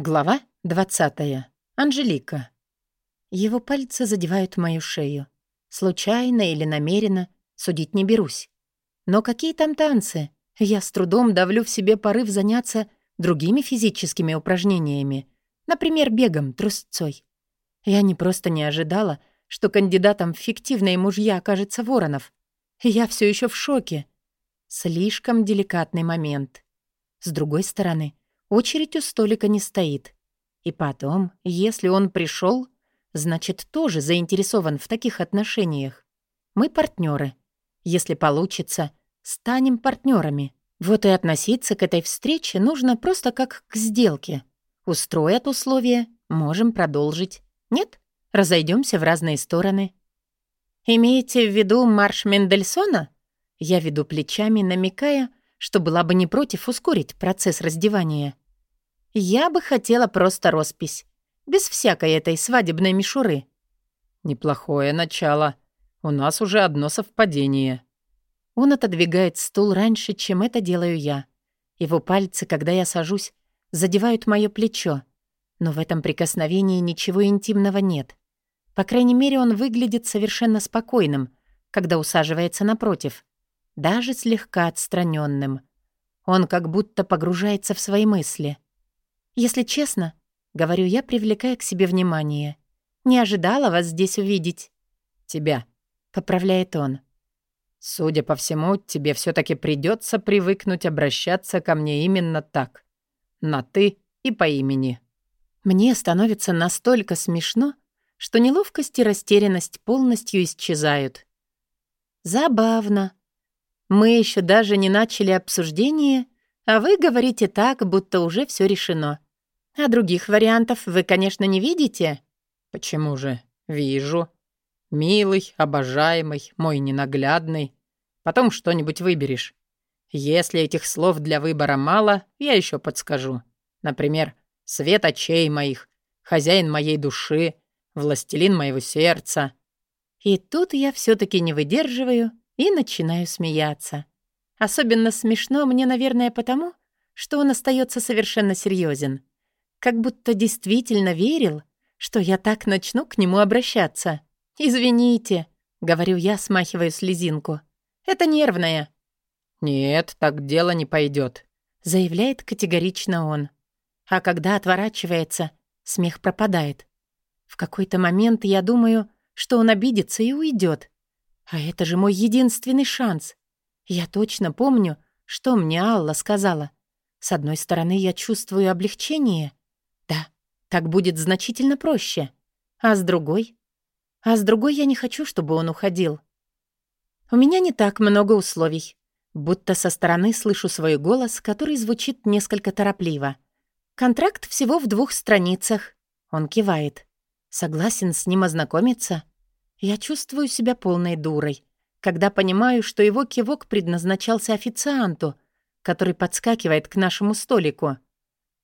Глава 20. Анжелика. Его пальцы задевают мою шею. Случайно или намеренно, судить не берусь. Но какие там танцы? Я с трудом давлю в себе порыв заняться другими физическими упражнениями, например, бегом, трусцой. Я не просто не ожидала, что кандидатом в фиктивные мужья окажется Воронов. Я все еще в шоке. Слишком деликатный момент. С другой стороны, Очередь у столика не стоит. И потом, если он пришел, значит, тоже заинтересован в таких отношениях. Мы партнеры. Если получится, станем партнерами. Вот и относиться к этой встрече нужно просто как к сделке. Устроят условия, можем продолжить. Нет? Разойдемся в разные стороны. Имеете в виду марш Мендельсона? Я веду плечами, намекая, что была бы не против ускорить процесс раздевания. Я бы хотела просто роспись, без всякой этой свадебной мишуры. Неплохое начало. У нас уже одно совпадение. Он отодвигает стул раньше, чем это делаю я. Его пальцы, когда я сажусь, задевают мое плечо. Но в этом прикосновении ничего интимного нет. По крайней мере, он выглядит совершенно спокойным, когда усаживается напротив, даже слегка отстраненным. Он как будто погружается в свои мысли. «Если честно», — говорю я, привлекая к себе внимание, «не ожидала вас здесь увидеть». «Тебя», — поправляет он. «Судя по всему, тебе все таки придется привыкнуть обращаться ко мне именно так. На «ты» и по имени». Мне становится настолько смешно, что неловкость и растерянность полностью исчезают. Забавно. Мы еще даже не начали обсуждение, а вы говорите так, будто уже все решено. А других вариантов вы, конечно, не видите? Почему же? Вижу. Милый, обожаемый, мой ненаглядный. Потом что-нибудь выберешь. Если этих слов для выбора мало, я еще подскажу. Например, свет очей моих, хозяин моей души, властелин моего сердца. И тут я все таки не выдерживаю и начинаю смеяться. Особенно смешно мне, наверное, потому, что он остается совершенно серьезен как будто действительно верил, что я так начну к нему обращаться. «Извините», — говорю я, смахивая слезинку. «Это нервное». «Нет, так дело не пойдет», — заявляет категорично он. А когда отворачивается, смех пропадает. В какой-то момент я думаю, что он обидится и уйдет. А это же мой единственный шанс. Я точно помню, что мне Алла сказала. С одной стороны, я чувствую облегчение, да, так будет значительно проще. А с другой? А с другой я не хочу, чтобы он уходил. У меня не так много условий. Будто со стороны слышу свой голос, который звучит несколько торопливо. Контракт всего в двух страницах. Он кивает. Согласен с ним ознакомиться? Я чувствую себя полной дурой, когда понимаю, что его кивок предназначался официанту, который подскакивает к нашему столику.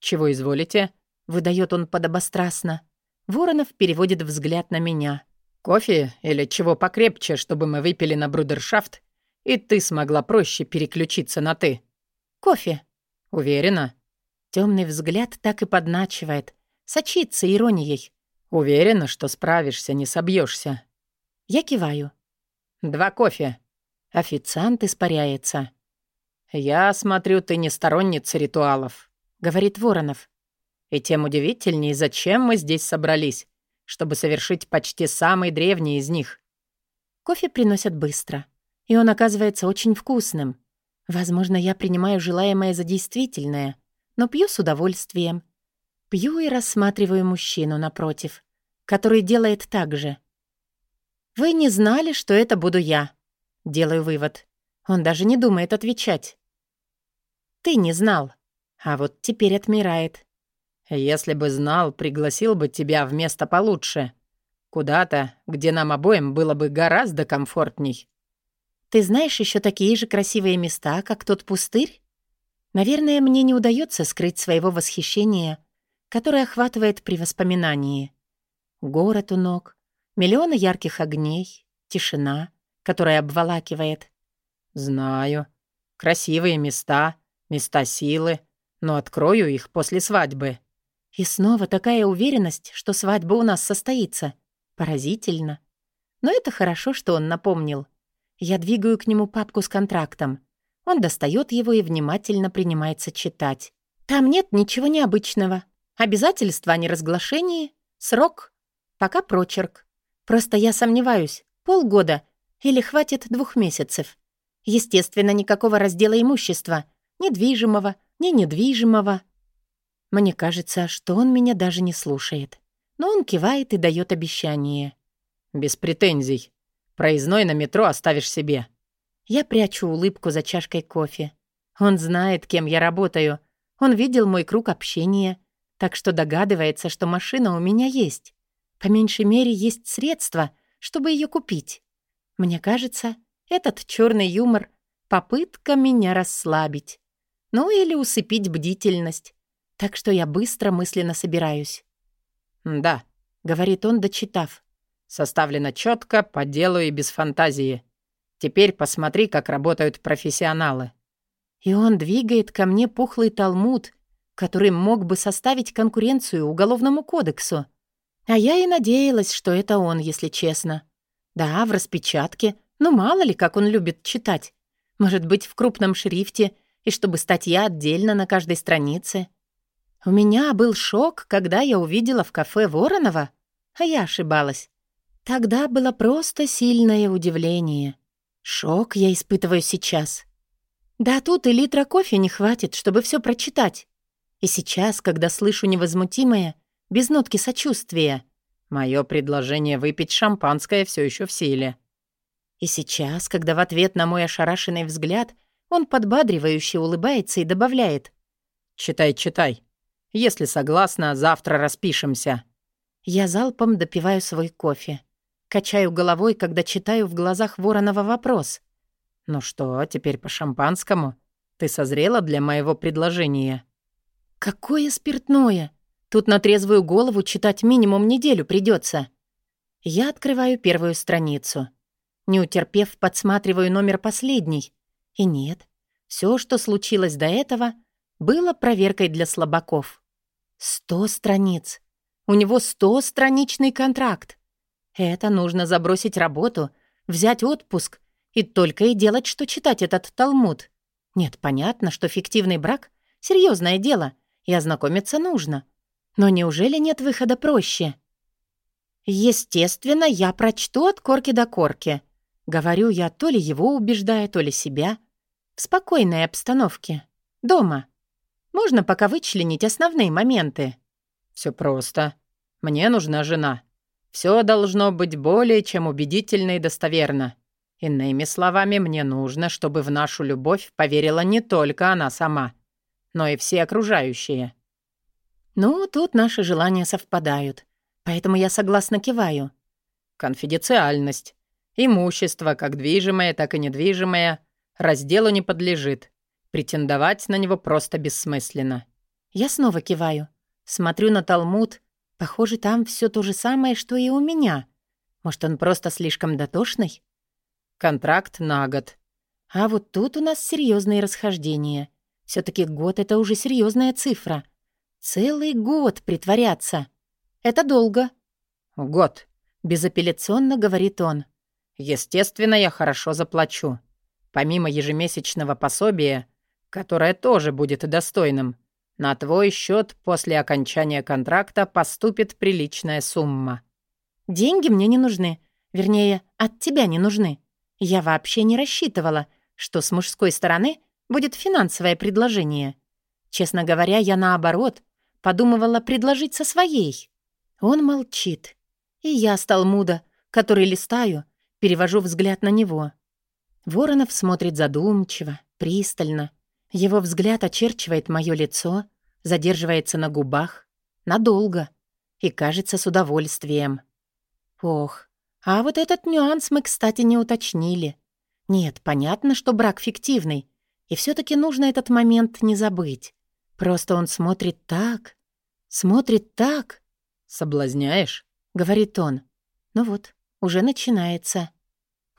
«Чего изволите?» Выдает он подобострастно. Воронов переводит взгляд на меня. «Кофе или чего покрепче, чтобы мы выпили на брудершафт, и ты смогла проще переключиться на «ты»?» «Кофе». «Уверена?» Темный взгляд так и подначивает, сочится иронией. «Уверена, что справишься, не собьешься. Я киваю. «Два кофе». Официант испаряется. «Я смотрю, ты не сторонница ритуалов», — говорит Воронов. И тем удивительнее, зачем мы здесь собрались, чтобы совершить почти самый древний из них. Кофе приносят быстро, и он оказывается очень вкусным. Возможно, я принимаю желаемое за действительное, но пью с удовольствием. Пью и рассматриваю мужчину напротив, который делает так же. «Вы не знали, что это буду я?» Делаю вывод. Он даже не думает отвечать. «Ты не знал, а вот теперь отмирает. Если бы знал, пригласил бы тебя в место получше. Куда-то, где нам обоим было бы гораздо комфортней. Ты знаешь еще такие же красивые места, как тот пустырь? Наверное, мне не удается скрыть своего восхищения, которое охватывает при воспоминании. Город у ног, миллионы ярких огней, тишина, которая обволакивает. Знаю. Красивые места, места силы, но открою их после свадьбы. И снова такая уверенность, что свадьба у нас состоится. Поразительно. Но это хорошо, что он напомнил. Я двигаю к нему папку с контрактом. Он достает его и внимательно принимается читать. Там нет ничего необычного. Обязательства о неразглашении, срок, пока прочерк. Просто я сомневаюсь, полгода или хватит двух месяцев. Естественно, никакого раздела имущества, недвижимого, ни недвижимого. Мне кажется, что он меня даже не слушает. Но он кивает и дает обещание. «Без претензий. Проездной на метро оставишь себе». Я прячу улыбку за чашкой кофе. Он знает, кем я работаю. Он видел мой круг общения, так что догадывается, что машина у меня есть. По меньшей мере, есть средства, чтобы ее купить. Мне кажется, этот черный юмор — попытка меня расслабить. Ну или усыпить бдительность. Так что я быстро мысленно собираюсь. «Да», — говорит он, дочитав. «Составлено четко, по делу и без фантазии. Теперь посмотри, как работают профессионалы». И он двигает ко мне пухлый талмуд, который мог бы составить конкуренцию Уголовному кодексу. А я и надеялась, что это он, если честно. Да, в распечатке, но мало ли, как он любит читать. Может быть, в крупном шрифте, и чтобы статья отдельно на каждой странице. У меня был шок, когда я увидела в кафе Воронова, а я ошибалась. Тогда было просто сильное удивление. Шок я испытываю сейчас. Да тут и литра кофе не хватит, чтобы все прочитать. И сейчас, когда слышу невозмутимое, без нотки сочувствия. Мое предложение выпить шампанское все еще в силе. И сейчас, когда в ответ на мой ошарашенный взгляд он подбадривающе улыбается и добавляет. «Читай, читай. Если согласна, завтра распишемся». Я залпом допиваю свой кофе. Качаю головой, когда читаю в глазах Воронова вопрос. «Ну что, теперь по шампанскому? Ты созрела для моего предложения?» «Какое спиртное? Тут на трезвую голову читать минимум неделю придется. Я открываю первую страницу. Не утерпев, подсматриваю номер последний. И нет, все, что случилось до этого, было проверкой для слабаков. Сто страниц. У него сто страничный контракт. Это нужно забросить работу, взять отпуск и только и делать, что читать этот Талмуд. Нет, понятно, что фиктивный брак — серьезное дело, и ознакомиться нужно. Но неужели нет выхода проще? Естественно, я прочту от корки до корки. Говорю я то ли его убеждая, то ли себя. В спокойной обстановке. Дома. Можно пока вычленить основные моменты. Все просто. Мне нужна жена. Все должно быть более чем убедительно и достоверно. Иными словами, мне нужно, чтобы в нашу любовь поверила не только она сама, но и все окружающие. Ну, тут наши желания совпадают, поэтому я согласно киваю. Конфиденциальность. Имущество, как движимое, так и недвижимое, разделу не подлежит. Претендовать на него просто бессмысленно. Я снова киваю. Смотрю на Талмуд Похоже, там все то же самое, что и у меня. Может, он просто слишком дотошный? Контракт на год. А вот тут у нас серьезные расхождения. все таки год — это уже серьезная цифра. Целый год притворяться. Это долго. Год. Безапелляционно говорит он. Естественно, я хорошо заплачу. Помимо ежемесячного пособия, которое тоже будет достойным, на твой счет после окончания контракта поступит приличная сумма. Деньги мне не нужны. Вернее, от тебя не нужны. Я вообще не рассчитывала, что с мужской стороны будет финансовое предложение. Честно говоря, я наоборот подумывала предложить со своей. Он молчит. И я стал муда, который листаю, перевожу взгляд на него. Воронов смотрит задумчиво, пристально. Его взгляд очерчивает мое лицо, задерживается на губах. Надолго. И кажется с удовольствием. Ох, а вот этот нюанс мы, кстати, не уточнили. Нет, понятно, что брак фиктивный. И все таки нужно этот момент не забыть. Просто он смотрит так, смотрит так. «Соблазняешь?» — говорит он. Ну вот, уже начинается.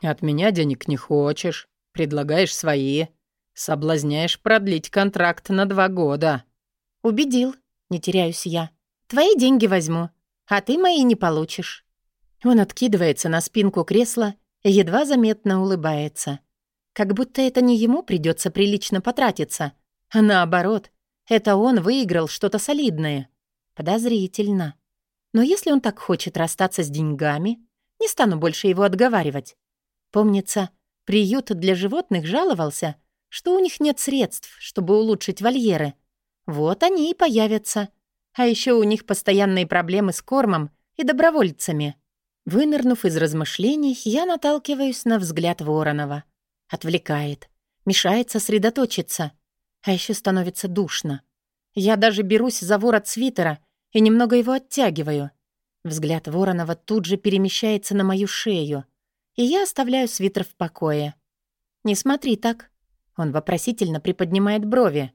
«От меня денег не хочешь, предлагаешь свои, соблазняешь продлить контракт на два года». «Убедил», — не теряюсь я. Твои деньги возьму, а ты мои не получишь». Он откидывается на спинку кресла и едва заметно улыбается. Как будто это не ему придется прилично потратиться, а наоборот, это он выиграл что-то солидное. Подозрительно. Но если он так хочет расстаться с деньгами, не стану больше его отговаривать. Помнится, приют для животных жаловался, что у них нет средств, чтобы улучшить вольеры. Вот они и появятся. А еще у них постоянные проблемы с кормом и добровольцами. Вынырнув из размышлений, я наталкиваюсь на взгляд Воронова. Отвлекает, мешает сосредоточиться. А еще становится душно. Я даже берусь за ворот свитера и немного его оттягиваю. Взгляд Воронова тут же перемещается на мою шею, и я оставляю свитер в покое. «Не смотри так». Он вопросительно приподнимает брови.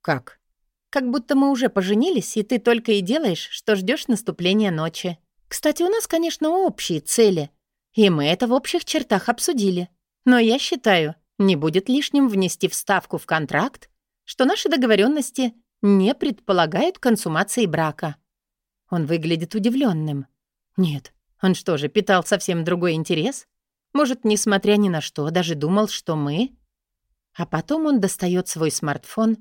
«Как?» «Как будто мы уже поженились, и ты только и делаешь, что ждешь наступления ночи. Кстати, у нас, конечно, общие цели, и мы это в общих чертах обсудили. Но я считаю, не будет лишним внести вставку в контракт, что наши договоренности не предполагают консумации брака. Он выглядит удивленным. Нет, он что же, питал совсем другой интерес? Может, несмотря ни на что, даже думал, что мы... А потом он достает свой смартфон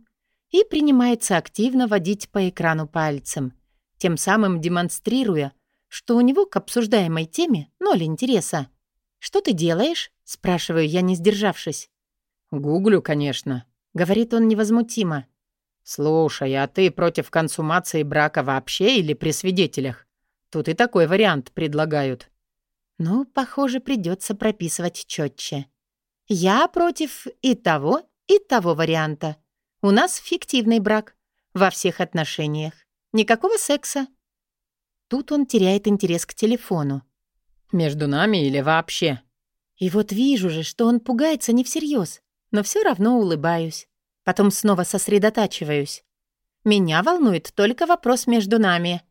и принимается активно водить по экрану пальцем, тем самым демонстрируя, что у него к обсуждаемой теме ноль интереса. «Что ты делаешь?» — спрашиваю я, не сдержавшись. «Гуглю, конечно», — говорит он невозмутимо. «Слушай, а ты против консумации брака вообще или при свидетелях? Тут и такой вариант предлагают». «Ну, похоже, придется прописывать четче. Я против и того, и того варианта. У нас фиктивный брак. Во всех отношениях. Никакого секса». Тут он теряет интерес к телефону. «Между нами или вообще?» И вот вижу же, что он пугается не всерьез, но все равно улыбаюсь. Потом снова сосредотачиваюсь. Меня волнует только вопрос между нами.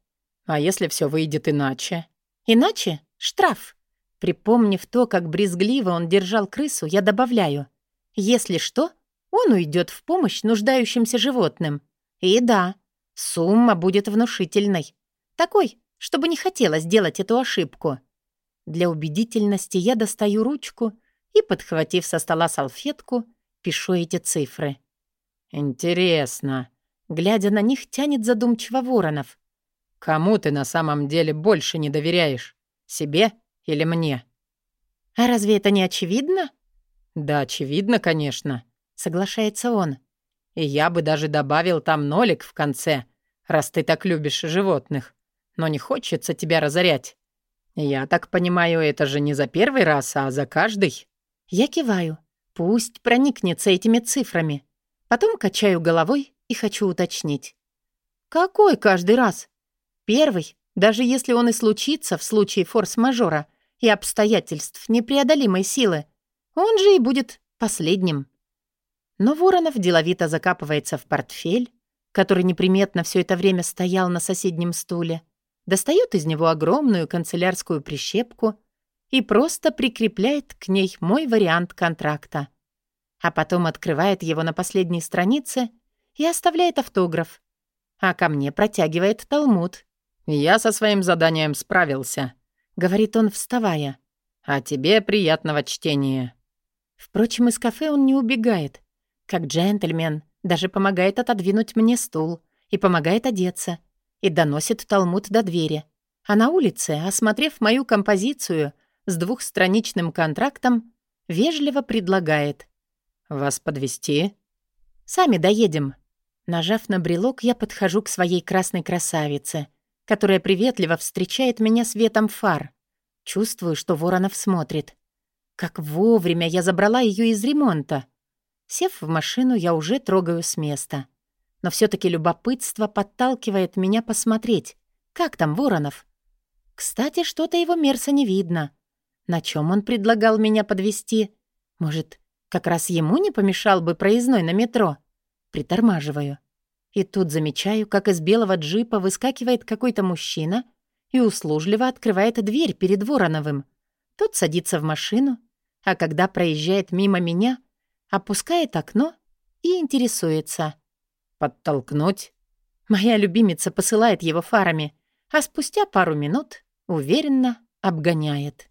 А если все выйдет иначе? Иначе — штраф. Припомнив то, как брезгливо он держал крысу, я добавляю. Если что, он уйдет в помощь нуждающимся животным. И да, сумма будет внушительной. Такой, чтобы не хотелось делать эту ошибку. Для убедительности я достаю ручку и, подхватив со стола салфетку, пишу эти цифры. «Интересно». Глядя на них, тянет задумчиво Воронов. «Кому ты на самом деле больше не доверяешь? Себе или мне?» «А разве это не очевидно?» «Да, очевидно, конечно», — соглашается он. «И я бы даже добавил там нолик в конце, раз ты так любишь животных. Но не хочется тебя разорять. Я так понимаю, это же не за первый раз, а за каждый?» Я киваю. Пусть проникнется этими цифрами. Потом качаю головой и хочу уточнить. Какой каждый раз? Первый, даже если он и случится в случае форс-мажора и обстоятельств непреодолимой силы, он же и будет последним. Но Воронов деловито закапывается в портфель, который неприметно все это время стоял на соседнем стуле, достает из него огромную канцелярскую прищепку и просто прикрепляет к ней мой вариант контракта а потом открывает его на последней странице и оставляет автограф. А ко мне протягивает Талмуд. «Я со своим заданием справился», — говорит он, вставая. «А тебе приятного чтения». Впрочем, из кафе он не убегает. Как джентльмен, даже помогает отодвинуть мне стул и помогает одеться, и доносит Талмуд до двери. А на улице, осмотрев мою композицию с двухстраничным контрактом, вежливо предлагает. «Вас подвести? «Сами доедем». Нажав на брелок, я подхожу к своей красной красавице, которая приветливо встречает меня светом фар. Чувствую, что Воронов смотрит. Как вовремя я забрала ее из ремонта. Сев в машину, я уже трогаю с места. Но все таки любопытство подталкивает меня посмотреть, как там Воронов. Кстати, что-то его мерса не видно. На чем он предлагал меня подвести? Может, как раз ему не помешал бы проездной на метро. Притормаживаю. И тут замечаю, как из белого джипа выскакивает какой-то мужчина и услужливо открывает дверь перед Вороновым. Тот садится в машину, а когда проезжает мимо меня, опускает окно и интересуется. «Подтолкнуть?» Моя любимица посылает его фарами, а спустя пару минут уверенно обгоняет.